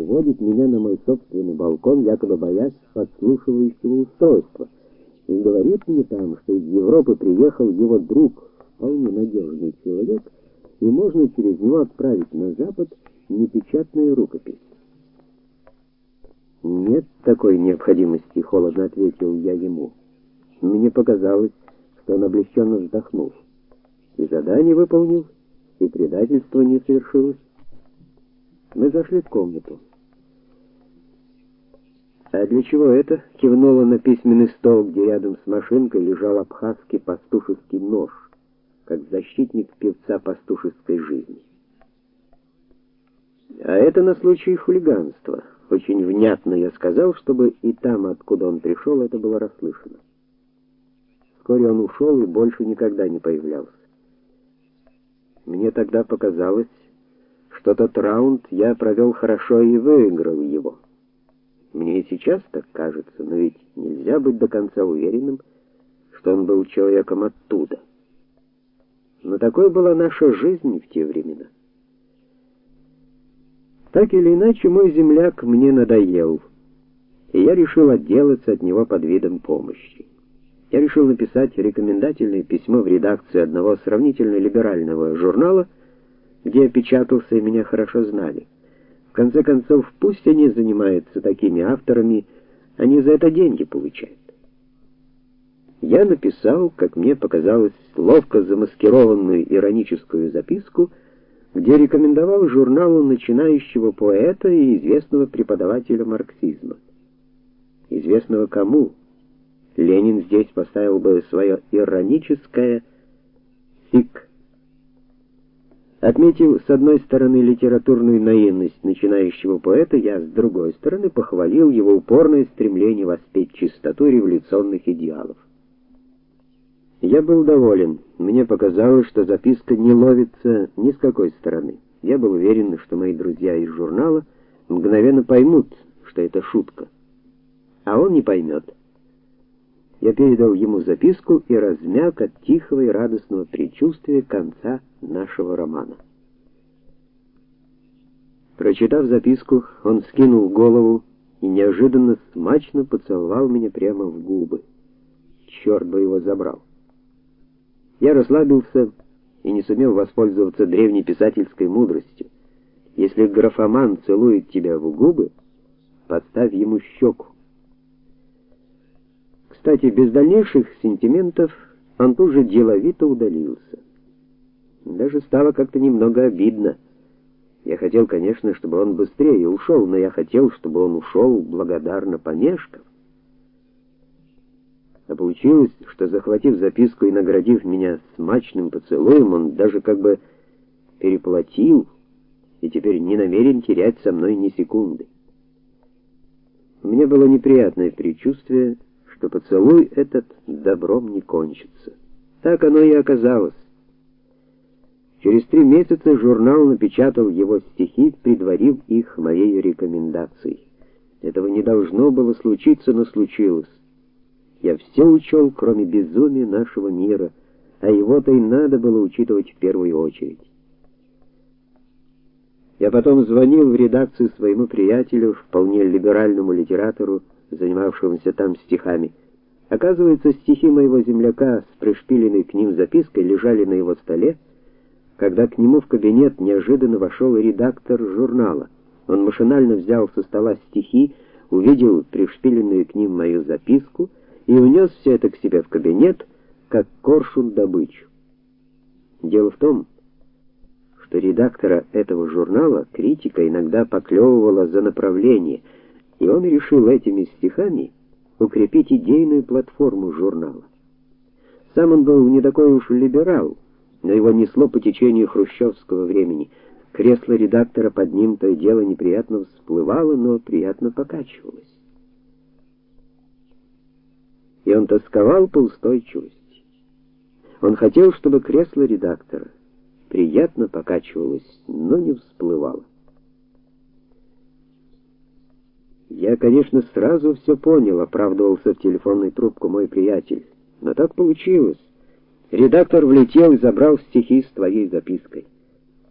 уводит меня на мой собственный балкон, якобы боясь подслушивающего устройства, и говорит мне там, что из Европы приехал его друг, вполне надежный человек, и можно через него отправить на запад непечатные рукописи. Нет такой необходимости, холодно ответил я ему. Мне показалось, что он облегченно вздохнул. И задание выполнил, и предательство не совершилось. Мы зашли в комнату. А для чего это? Кивнула на письменный стол, где рядом с машинкой лежал абхазский пастушеский нож, как защитник певца пастушеской жизни. А это на случай хулиганства. Очень внятно я сказал, чтобы и там, откуда он пришел, это было расслышано. Вскоре он ушел и больше никогда не появлялся. Мне тогда показалось, что тот раунд я провел хорошо и выиграл его. Мне и сейчас так кажется, но ведь нельзя быть до конца уверенным, что он был человеком оттуда. Но такой была наша жизнь в те времена. Так или иначе, мой земляк мне надоел, и я решил отделаться от него под видом помощи. Я решил написать рекомендательное письмо в редакцию одного сравнительно либерального журнала, где печатался и меня хорошо знали. В конце концов, пусть они занимаются такими авторами, они за это деньги получают. Я написал, как мне показалось, ловко замаскированную ироническую записку, где рекомендовал журналу начинающего поэта и известного преподавателя марксизма. Известного кому? Ленин здесь поставил бы свое ироническое сик. Отметив с одной стороны литературную наивность начинающего поэта, я с другой стороны похвалил его упорное стремление воспеть чистоту революционных идеалов. Я был доволен. Мне показалось, что записка не ловится ни с какой стороны. Я был уверен, что мои друзья из журнала мгновенно поймут, что это шутка. А он не поймет. Я передал ему записку и размяк от тихого и радостного предчувствия конца нашего романа. Прочитав записку, он скинул голову и неожиданно смачно поцеловал меня прямо в губы. Черт бы его забрал. Я расслабился и не сумел воспользоваться древней писательской мудростью. Если графоман целует тебя в губы, подставь ему щеку. Кстати, без дальнейших сентиментов он тут же деловито удалился. Даже стало как-то немного обидно. Я хотел, конечно, чтобы он быстрее ушел, но я хотел, чтобы он ушел благодарно помешков. А получилось, что захватив записку и наградив меня смачным поцелуем, он даже как бы переплатил и теперь не намерен терять со мной ни секунды. У меня было неприятное предчувствие, что поцелуй этот добром не кончится. Так оно и оказалось. Через три месяца журнал напечатал его стихи, предварив их моей рекомендацией. Этого не должно было случиться, но случилось. Я все учел, кроме безумия нашего мира, а его-то и надо было учитывать в первую очередь. Я потом звонил в редакцию своему приятелю, вполне либеральному литератору, занимавшемуся там стихами. Оказывается, стихи моего земляка с пришпиленной к ним запиской лежали на его столе, когда к нему в кабинет неожиданно вошел редактор журнала. Он машинально взял со стола стихи, увидел пришпиленную к ним мою записку и унес все это к себе в кабинет, как коршун добычу. Дело в том, что редактора этого журнала критика иногда поклевывала за направление, и он решил этими стихами укрепить идейную платформу журнала. Сам он был не такой уж либерал, но его несло по течению хрущевского времени. Кресло редактора под ним то и дело неприятно всплывало, но приятно покачивалось и он тосковал по устойчивости. Он хотел, чтобы кресло редактора приятно покачивалось, но не всплывало. Я, конечно, сразу все понял, оправдывался в телефонной трубку мой приятель. Но так получилось. Редактор влетел и забрал стихи с твоей запиской.